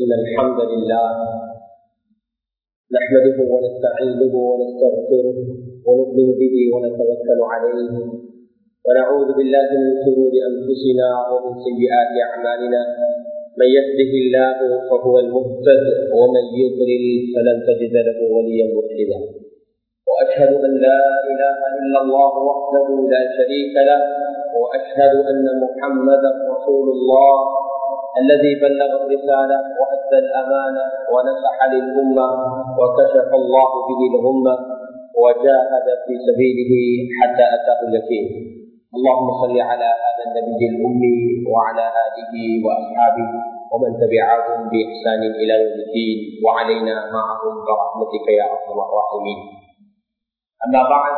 إن الحمد لله نحمده ونستعينه ونستغفره ونؤمن به ونتوكل عليه ونعوذ بالله من شرور أنفسنا ومن سيئات أعمالنا. من يهده الله فهو المهتد ومن يضلل فلن تجد له وليا مرشدا. وأشهد أن لا إله إلا الله وحده لا شريك له. وأشهد أن محمدا رسول الله. الذي بلغ الرسالة وأدى الأمانة ونصح للأمة وكشف الله به الغمة وجاهد في سبيله حتى أتاه اليقين. اللهم صل على هذا النبي الأمي وعلى آله وأصحابه ومن تبعهم بإحسان إلى يوم الدين وعلينا معهم برحمتك يا أرحم الراحمين. أما بعد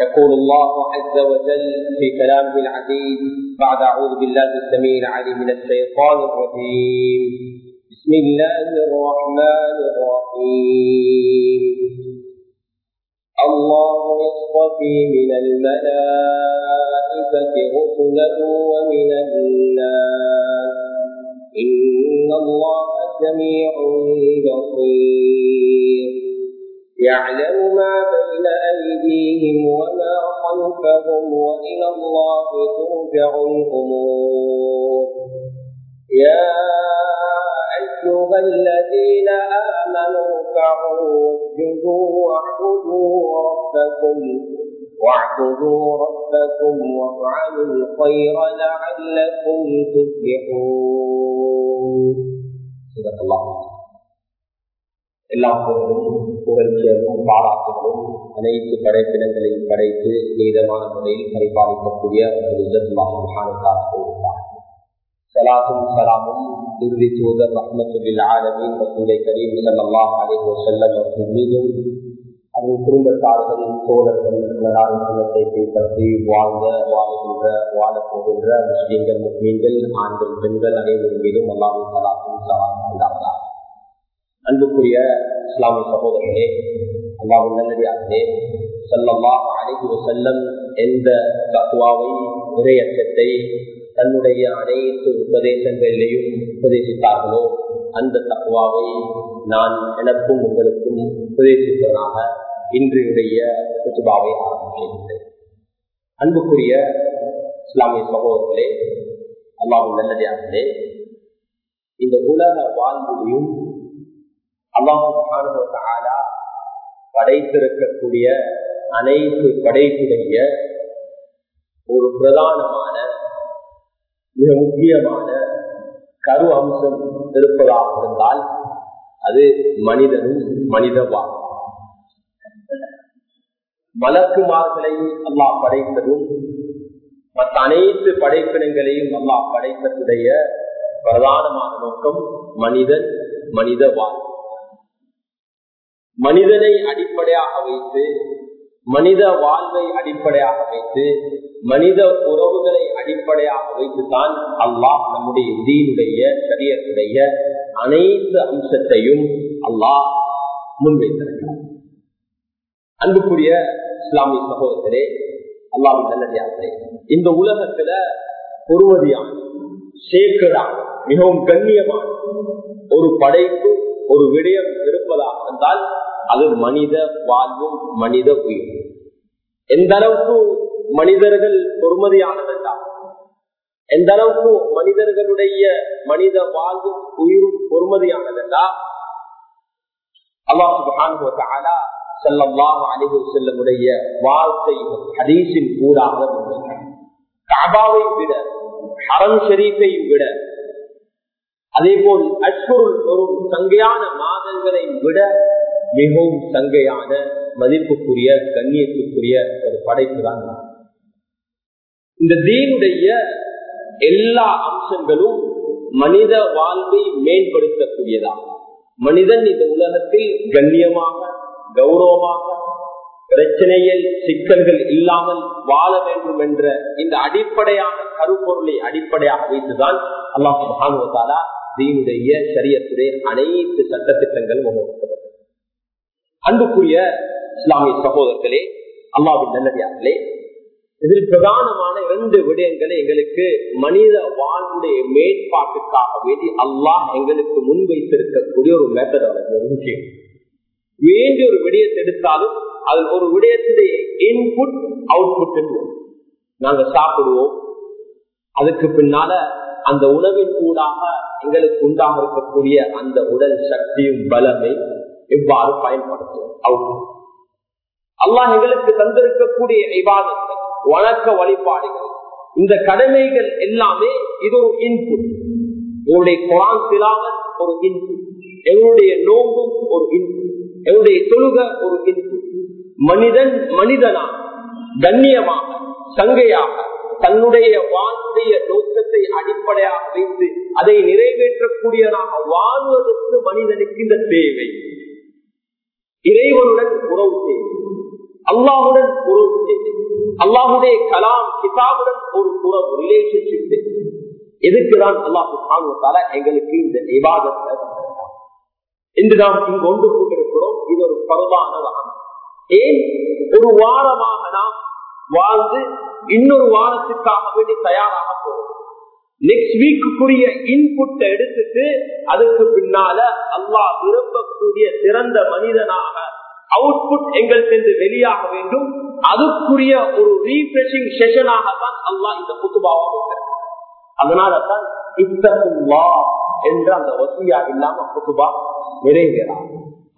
يقول الله عز وجل في كلامه العزيز بعد أعوذ بالله السميع العليم من الشيطان الرجيم. بسم الله الرحمن الرحيم. الله يصطفي من الملائكة رسلا ومن الناس. إن الله سميع بصير. يعلم ما بين أيديهم وما خلفهم وإلى الله ترجع الأمور. يا أيها الذين آمنوا اركعوا واسجدوا واعبدوا ربكم واعبدوا ربكم وافعلوا الخير لعلكم تفلحون. صدق الله العظيم. إلا புகழ்ச்சியலும் பாராட்டுகளும் அனைத்து படைப்பினங்களையும் படைத்து நீதமான முறையில் பரிபாலிக்கக்கூடிய சலாத்தும் சலாமும் இறுதி தூதர் ரஹமத்துல்லில் ஆலமின் ரசூலை கரீம் சல்லாஹ் அலைஹி வசல்லம் அவர்கள் மீதும் அவர்கள் குடும்பத்தார்கள் தோழர்கள் குடும்பத்தை பின்பற்றி வாழ்ந்த வாழுகின்ற வாழப் போகின்ற முஸ்லீம்கள் முஸ்லீம்கள் ஆண்கள் பெண்கள் அனைவரும் மீதும் அல்லாவும் சலாத்தும் சலாம் உண்டாகிறார் அன்புக்குரிய இஸ்லாமிய சகோதரர்களே அல்லாவின் நல்லடியார்களே செல்லம்மா அனைத்து செல்லம் எந்த தத்துவாவை இறையச்சத்தை தன்னுடைய அனைத்து உபதேசங்களிலேயும் உபதேசித்தார்களோ அந்த தத்துவாவை நான் எனக்கும் உங்களுக்கும் உபதேசிப்பதனாக இன்றையுடைய குத்துபாவை ஆரம்பிக்கின்றேன் அன்புக்குரிய இஸ்லாமிய சகோதரர்களே அல்லாவின் நல்லடியார்களே இந்த உலக வாழ்விலையும் அல்லாஹாலா படைத்திருக்கக்கூடிய அனைத்து படைப்புடைய ஒரு பிரதானமான மிக முக்கியமான கரு அம்சம் இருப்பதாக இருந்தால் அது மனிதனும் மனிதவா வாழ் மலக்குமார்களை அல்லாஹ் படைத்ததும் மற்ற அனைத்து படைப்பினங்களையும் அல்லாஹ் படைத்ததுடைய பிரதானமான நோக்கம் மனிதன் மனித மனிதனை அடிப்படையாக வைத்து மனித வாழ்வை அடிப்படையாக வைத்து மனித உறவுகளை அடிப்படையாக வைத்துதான் அல்லாஹ் நம்முடைய தீனுடைய சரியத்துடைய அனைத்து அம்சத்தையும் அல்லாஹ் முன்வைத்திருக்கிறார் அன்புக்குரிய இஸ்லாமிய சகோதரே அல்லாஹ் நல்லடியார்களே இந்த உலகத்துல பொறுமதியான சேக்கடான மிகவும் கண்ணியமான ஒரு படைப்பு ஒரு விடயம் இருப்பதாக இருந்தால் அது மனித வாழ்வும் மனித உயிர். எந்த அளவுக்கு மனிதர்கள் பொறுமதியானதென்றால் எந்த அளவுக்கு மனிதர்களுடைய மனித வாழ்வும் உயிரும் பொறுமதியானதெல்லா அல்லாஹு செல்லம்லாம் அணிவு செல்லமுடைய வாழ்க்கை ஹதீஸின் கூடாக காபாவை விட ஹரம் ஷரீஃபை விட அதே போல் அஷ்பொருள் ஒரு சங்கையான மாதங்களை விட மிகவும் சங்கையான மதிப்புக்குரிய கண்ணியத்துக்குரிய ஒரு படைப்பு தான் இந்த தீனுடைய எல்லா அம்சங்களும் மனித வாழ்வை மேம்படுத்தக்கூடியதா மனிதன் இந்த உலகத்தில் கண்ணியமாக கௌரவமாக பிரச்சனையில் சிக்கல்கள் இல்லாமல் வாழ வேண்டும் என்ற இந்த அடிப்படையான கருப்பொருளை அடிப்படையாக வைத்துதான் அல்லாஹ் மகானுவத்தாலா தீனுடைய சரியத்துடைய அனைத்து சட்டத்திட்டங்களும் உருவாக்கப்பட்டது அன்புக்குரிய இஸ்லாமிய சகோதரர்களே அல்லாவின் நல்லடியார்களே இதில் பிரதானமான இரண்டு விடயங்களை எங்களுக்கு மனித வாழ்வுடைய மேற்பாட்டுக்காக வேண்டி அல்லாஹ் எங்களுக்கு முன்வைத்திருக்கக்கூடிய ஒரு மெத்தடாலஜி ஒரு விஷயம். வேண்டிய ஒரு விடயத்தை எடுத்தாலும் அது ஒரு விடயத்துடைய இன்புட் அவுட்புட் நாங்க சாப்பிடுவோம் அதுக்கு பின்னால அந்த உணவின் ஊடாக எங்களுக்கு உண்டாக இருக்கக்கூடிய அந்த உடல் சக்தியும் பலமை எவ்வாறு பயன்படுத்தும்? அவுட்புட் அல்லாஹ் எங்களுக்கு தந்திருக்கக்கூடிய விவாதங்கள் வணக்க வழிபாடுகள் இந்த கடமைகள் எல்லாமே இது ஒரு இன்புட் எங்களுடைய குரான் திலாவன் ஒரு இன்புட் எங்களுடைய நோம்பும் ஒரு இன்புட் எங்களுடைய தொழுக ஒரு இன்புட் மனிதன் மனிதனா கண்ணியமாக சங்கையாக தன்னுடைய வாழ்வுடைய நோக்கத்தை அடிப்படையாக வைத்து அதை நிறைவேற்றக்கூடியதாக வாழ்வதற்கு மனிதனுக்கு இந்த தேவை. இறைவனுடன் உறவு தேவை. அல்லாஹுடன் உறவு தேவை. அல்லாஹுடைய கலாம் கிதாபுடன் ஒரு உறவு ரிலேஷன்ஷிப் தேவை. எதுக்குதான் அல்லாஹு தாங்க எங்களுக்கு இந்த விவாதத்தை இன்று நாம் இங்கு ஒன்று கொண்டிருக்கிறோம் இது ஒரு பருவான வாகனம் ஏன்? ஒரு வாரமாக நாம் வாழ்ந்து இன்னொரு வாரத்துக்காக வேண்டி தயாராக போகும். நெக்ஸ்ட் வீக்குரிய இன்புட்டை எடுத்துட்டு அதுக்கு பின்னால அல்லாஹ் விரும்பக்கூடிய சிறந்த மனிதனாக அவுட்புட் எங்கள் சென்று வெளியாக வேண்டும். அதுக்குரிய ஒரு ரீஃப்ரெஷிங் செஷனாக தான் அல்லாஹ் இந்த புத்துபாவாக அதனால தான் இத்தகுல்லா என்ற அந்த வசதியா இல்லாம புத்துபா நிறைவேறாம்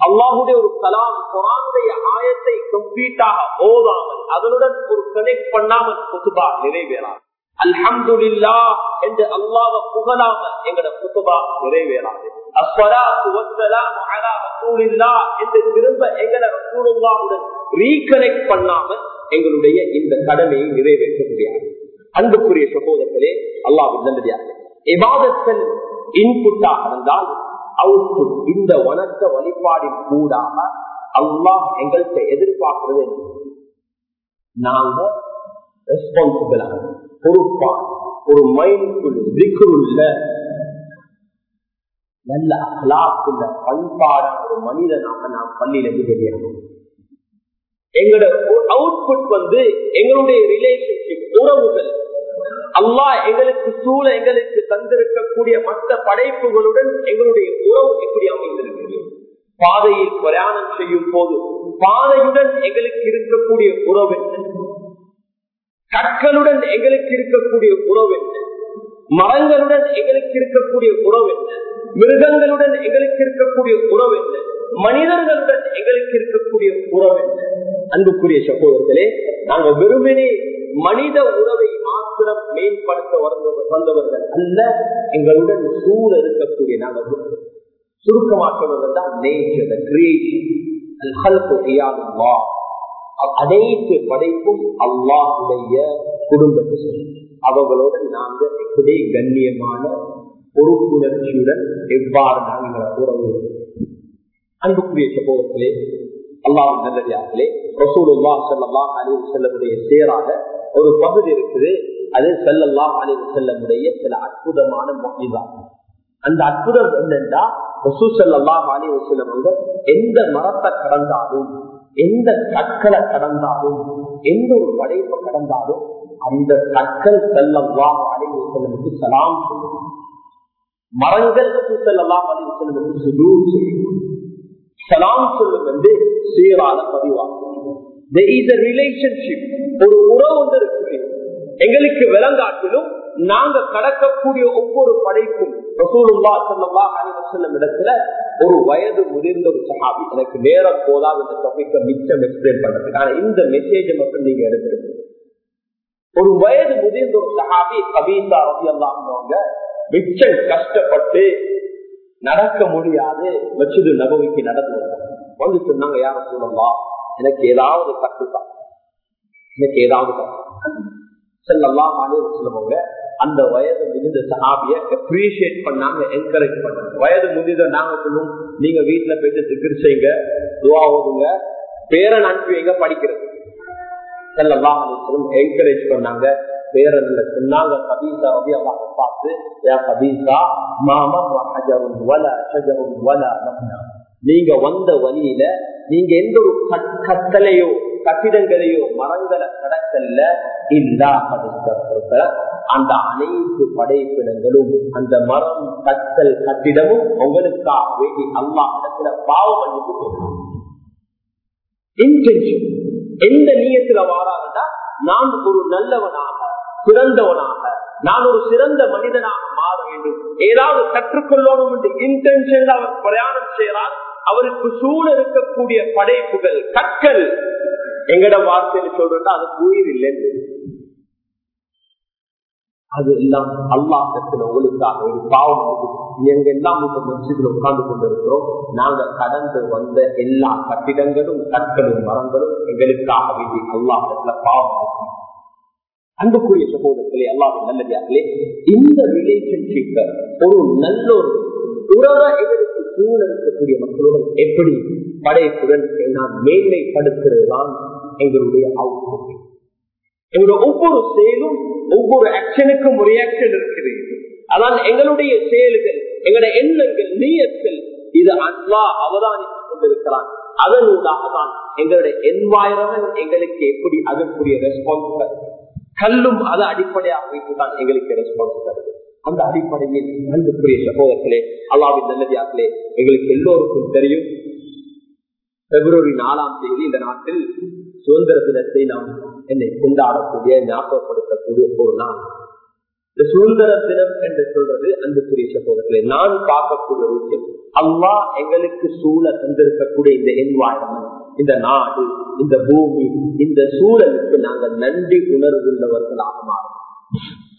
அல்லாஹுடைய ஒரு கலாம் குரானுடைய ஆயத்தை கம்ப்ளீட்டாக ஓதாமல் அதனுடன் ஒரு கனெக்ட் பண்ணாமல் குத்துபா நிறைவேறாது. அல்ஹம்துல்லா என்று அல்லாஹ புகழாம எங்கட குத்துபா நிறைவேறாது. என்று திரும்ப எங்களை ரீகனெக்ட் பண்ணாமல் எங்களுடைய இந்த கடமையை நிறைவேற்ற முடியாது. அன்புக்குரிய சகோதரர்களே அல்லாஹ் நல்லதாக எபாதத்தல் இன்புட்டாக இருந்தால் அவுட்புட் இந்த வணக்க வழிபாடின் கூடாக அல்லாஹ் எங்கள்கிட்ட எதிர்பார்க்கிறது நாங்க ரெஸ்பான்சிபிளாக பொறுப்பா ஒரு மைண்ட்ஃபுல் நல்ல அகலாக்குள்ள பண்பாடான ஒரு மனிதனாக நாம் பள்ளியிலிருந்து வெளியாகும் எங்களோட அவுட்புட் வந்து எங்களுடைய ரிலேஷன்ஷிப் உறவுகள் அல்லாஹ் எங்களுக்கு சூழ எங்களுக்கு தந்திருக்கக்கூடிய மற்ற படைப்புகளுடன் எங்களுடைய உறவு எப்படி அமைந்திருக்கிறது. பாதையில் பிரயாணம் செய்யும் போது பாதையுடன் எங்களுக்கு இருக்கக்கூடிய உறவு என்ன? கற்களுடன் எங்களுக்கு இருக்கக்கூடிய உறவு என்ன? மரங்களுடன் எங்களுக்கு இருக்கக்கூடிய உறவு என்ன? மிருகங்களுடன் எங்களுக்கு இருக்கக்கூடிய உறவு என்ன? மனிதர்களுடன் எங்களுக்கு இருக்கக்கூடிய உறவு என்ன? அன்புக்குரிய சகோதரர்களே நாங்க வெறுமனே மனித உறவை மாத்திரம் மேம்படுத்த வந்தவர்கள் அல்ல எங்களுடன் சூழ இருக்கக்கூடிய நாங்கள் சுருக்கமாக தான் நேச்சர் கிரியேஷன் அனைத்து படைப்பும் அல்லாஹுடைய குடும்பத்தை சொல்லி அவங்களோட நாங்க எப்படி கண்ணியமான பொறுப்புணர்ச்சியுடன் எவ்வாறு நாங்கள் உறவு அன்புக்குரிய சகோதரர்களே அல்லாஹ் நல்லதாகலே ரசூலுல்லா செல்லல்லா அலிவு செல்லமுடைய சேராக ஒரு பகுதி இருக்குது. அது செல்லல்லா அலிவு செல்லமுடைய சில அற்புதமான மொழிதான் அந்த அற்புதம் என்னென்றா ரசூ செல்லல்லா அலிவு எந்த மரத்தை கடந்தாலும் எந்த கற்களை கடந்தாலும் எந்த ஒரு படைப்பை கடந்தாலும் அந்த கற்கள் செல்லல்லா அலிவு செல்லமுக்கு சலாம் மரங்கள் ரசூ செல்லல்லா அலிவு செல்லமுக்கு சுதூர் செய்யும். சலாம் சொல்லும் வந்து சீரான பதிவாகும். ரிலேஷன்ஷிப் ஒரு உறவு ஒன்று இருக்குது. எங்களுக்கு விளங்காட்டிலும் நாங்க கடக்கக்கூடிய ஒவ்வொரு படைக்கும் இடத்துல ஒரு வயது முதிர்ந்த ஒரு சகாபி எனக்கு நேரம் போதாது இந்த டாபிக்க மிச்சம் எக்ஸ்பிளைன் பண்றதுக்கு. ஆனா இந்த மெசேஜ் மட்டும் நீங்க எடுத்துருக்கு ஒரு வயது முதிர்ந்த ஒரு சகாபி கபீசா ரவி எல்லாம் மிச்சம் கஷ்டப்பட்டு நடக்க முடியாது. வச்சது நபவிக்கு நடந்து வந்து சொன்னாங்க யார சொல்லலாம் எனக்கு ஏதாவது கட்டுதான் எனக்கு ஏதாவது செல்லலாம் சொல்லுவாங்க அந்த வயது முதிர்ந்த சஹாபிய அப்ரிசியேட் பண்ணாங்க என்கரேஜ் பண்ணாங்க. வயது முதிர்ந்த நாங்க சொல்லுவோம். நீங்க வீட்டுல போயிட்டு திகர் செய்யுங்க துவா ஓதுங்க பேரன் அனுப்பிங்க படிக்கிறது செல்லலாம் என்கரேஜ் பண்ணாங்க. பேரன்ல சொன்னாங்க. கபீசா ரவி அல்லாஹ் பார்த்து யா கபீசா மாமா ஹஜரும் வல ஷஜரும் வல நீங்க வந்த வழியில நீங்க எந்த ஒரு கட்டளையோ கட்டிடங்களையோ மரங்களை கடக்கல்ல இல்லாத அந்த அனைத்து படைப்பினங்களும் அந்த மரம் கத்தல் கட்டிடமும் உங்களுக்காக வேண்டி அல்லா இடத்துல பாவம் மன்னிப்பு கேட்கலாம் இன்டென்ஷன் எந்த நீயத்துல வாராங்கன்னா நான் ஒரு நல்லவனாக சிறந்தவனாக நான் ஒரு சிறந்த மனிதனாக மாற வேண்டும். ஏதாவது கற்றுக்கொள்ளணும் என்று இன்டென்ஷன் அவர் பிரயாணம் செய்யறார் அவருக்கு சூழ இருக்கக்கூடிய படைப்புகள் கற்கள் எங்கட வார்த்தைன்னு சொல்றா அது உயிர் இல்லைன்னு. அது எல்லாம் அல்லாஹத்துல உங்களுக்காக ஒரு பாவம் எங்க எல்லாம் இந்த மசிதில் உட்கார்ந்து கொண்டிருக்கிறோம் நாங்க கடந்து வந்த எல்லா கட்டிடங்களும் கற்களும் மரங்களும் எங்களுக்காக வேண்டி அல்லாஹத்துல பாவம் அன்புக்குரிய சகோதரர்களே அல்லாவின் நல்லதாகலே இந்த ரிலேஷன்ஷிப்ப ஒரு நல்ல ஒரு உறவை எங்களுக்கு சூழ இருக்கக்கூடிய மக்களுடன் எப்படி படைப்புடன் நான் மேன்மைப்படுத்துறது தான் எங்களுடைய அவுட்புட். எங்களுடைய ஒவ்வொரு செயலும் ஒவ்வொரு ஆக்ஷனுக்கும் ஒரு ஆக்ஷன் இருக்குது அதான் எங்களுடைய செயல்கள் எங்களுடைய எண்ணங்கள் நீயத்தில் இது அல்லா அவதானித்துக் கொண்டிருக்கிறான். அதனூடாக தான் எங்களுடைய என்வாயிரமெண்ட் எங்களுக்கு எப்படி அதற்குரிய ரெஸ்பான்ஸ் கல்லும் அதை அடிப்படையாக வைத்துதான் எங்களுக்கு ரெஸ்பான்ஸ் தருது. அந்த அடிப்படையில் அன்புக்குரிய சகோதரர்களே அல்லாவின் நல்லதாக்களே எங்களுக்கு எல்லோருக்கும் தெரியும். பிப்ரவரி நாலாம் தேதி இந்த நாட்டில் சுதந்திர தினத்தை நாம் என்னை கொண்டாடக்கூடிய ஞாபகப்படுத்தக்கூடிய ஒரு நாள். இந்த சுதந்திர தினம் என்று சொல்றது அன்புக்குரிய சகோதரர்களே நான் பார்க்கக்கூடிய விஷயம் அல்லா எங்களுக்கு சூழ தந்திருக்கக்கூடிய இந்த என்வாயன்மெண்ட் இந்த நாடு இந்த பூமி இந்த சூழலுக்கு நாங்கள் நன்றி உணர்வுள்ளவர்களாக மாறும்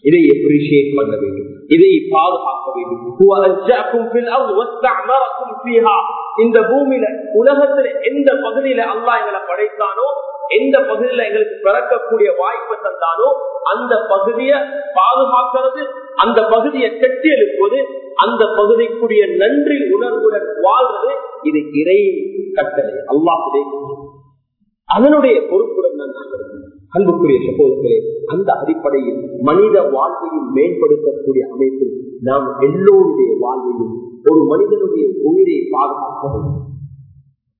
இதை எப்ரிஷியேட் பண்ண வேண்டும். இதை பாதுகாக்க வேண்டும். இந்த பூமியில உலகத்துல எந்த பகுதியில அல்லா எங்களை படைத்தானோ எந்த பகுதியில எங்களுக்கு பிறக்கக்கூடிய வாய்ப்பு தந்தானோ அந்த பகுதியை பாதுகாக்கிறது அந்த பகுதியை கட்டி எழுப்புவது அந்த பகுதிக்குரிய நன்றி உணர்வுடன் வாழ்வது இது இறை கட்டளை அல்லாஹுடைய அதனுடைய பொறுப்புடன் நான் நாங்கள் அன்புக்குரிய சகோதரர்களே அந்த அடிப்படையில் மனித வாழ்வையும் மேம்படுத்தக்கூடிய அமைப்பில் நாம் எல்லோருடைய வாழ்வையும் ஒரு மனிதனுடைய உயிரை பாதுகாக்க வேண்டும்.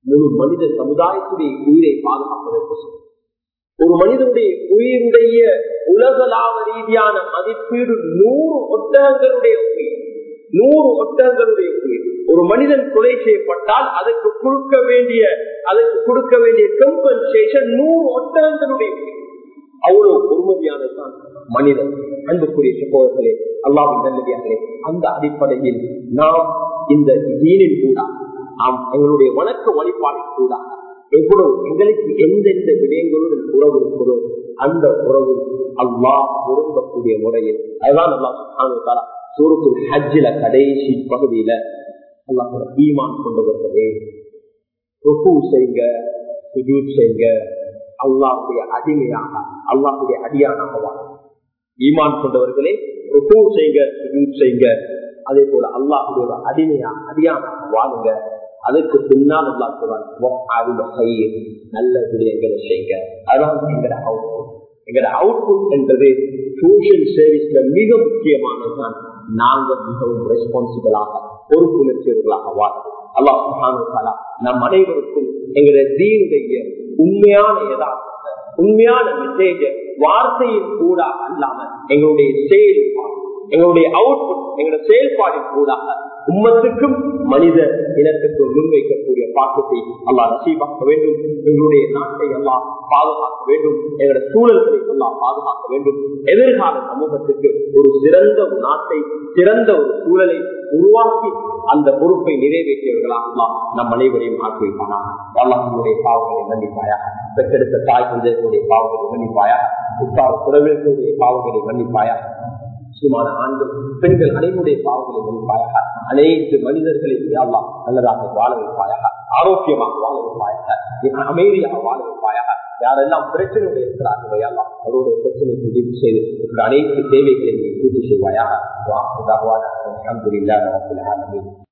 முழு மனித சமுதாயத்துடைய உயிரை பாதுகாப்பதற்கு ஒரு மனிதனுடைய உயிருடைய உலகளாவ ரீதியான மதிப்பீடு நூறு ஒட்டகங்களுடைய உயிர். நூறு ஒட்டகங்களுடைய உயிர். ஒரு மனிதன் கொலை செய்யப்பட்டால் அதுக்கு கொடுக்க வேண்டிய அதுக்கு கொடுக்க வேண்டிய கம்பன்சேஷன் நூறு ஒட்டகங்களுடைய அவ்வளவு பொறுமதியானதுதான் மனிதன். அன்புக்குரிய சகோதரர்களே அல்லாவின் நல்லதியார்களே அந்த அடிப்படையில் நாம் இந்த தீனின் கூட நாம் எங்களுடைய வணக்க வழிபாட்டில் கூட எவ்வளவு எங்களுக்கு எந்தெந்த விடயங்களுடன் உறவு இருக்கிறதோ அந்த உறவு அல்லாஹ் விரும்பக்கூடிய முறையில். அதுதான் அல்லாஹ் சூரத்தில் ஹஜ்ஜில கடைசி பகுதியில அல்லாஹ் ஈமான் கொண்டவர்களே. ருக்கு செய்யுங்க சுஜூத் செய்யுங்க அல்லாஹுடைய அடிமையாக அல்லாஹுடைய அடியானாக வாங்க ஈமான் கொண்டவர்களே ருக்கு செய்யுங்க சுஜூத் செய்யுங்க அதே போல அல்லாஹுடைய அடிமையா அடியானாக வாழுங்க. அதுக்கு பின்னால் அல்லா சொல்றாங்க நல்ல விடயங்களை செய்யுங்க அதான் எங்கட அவுட்புட் எங்கட அவுட்புட் என்றது சோசியல் சர்வீஸ்ல மிக முக்கியமானதுதான். நாங்கள் மிகவும் ரெஸ்பான்சிபிளாக பொறுப்புணர்ச்சியவர்களாக வாழ்வோம் அல்லாஹ் நம் அனைவருக்கும் எங்களுடைய தீனுடைய உண்மையான யதார்த்தத்தை உண்மையான மெசேஜ வார்த்தையின் கூட அல்லாம எங்களுடைய செயல்பாடு எங்களுடைய அவுட்புட் எங்களுடைய செயல்பாடு கூடாக உம்மத்துக்கும் மனித இனத்துக்கும் முன்வைக்கக்கூடிய பாக்கத்தை அல்லா நசீபாக்க வேண்டும். எங்களுடைய நாட்டை எல்லாம் பாதுகாக்க வேண்டும். எங்களுடைய சூழல்களை எல்லாம் பாதுகாக்க வேண்டும். எதிர்கால சமூகத்துக்கு ஒரு சிறந்த ஒரு நாட்டை சிறந்த ஒரு சூழலை உருவாக்கி அந்த பொறுப்பை நிறைவேற்றியவர்களாக நம் அனைவரையும் ஆக்கி வைப்பானாக அல்லாஹனுடைய பாவங்களை மன்னிப்பாயா பெற்றெடுத்த தாய் தந்தைகளுடைய பாவங்களை மன்னிப்பாயா உத்தார் குறவினர்களுடைய பாவங்களை மன்னிப்பாயா முஸ்லிமான ஆண்கள் பெண்கள் அனைவருடைய பாவங்களை வைப்பாயாக அனைத்து மனிதர்களையும் அல்லா நல்லதாக வாழ வைப்பாயாக. ஆரோக்கியமாக வாழ வைப்பாயாக. அமைதியாக வாழ வைப்பாயாக. யாரெல்லாம் பிரச்சனையுடைய இருக்கிறார்களோ யாரெல்லாம் அவருடைய பிரச்சனை முடிவு செய்து அனைத்து தேவைகளையும் பூர்த்தி செய்வாயாக. அலமதுல்லாஹ்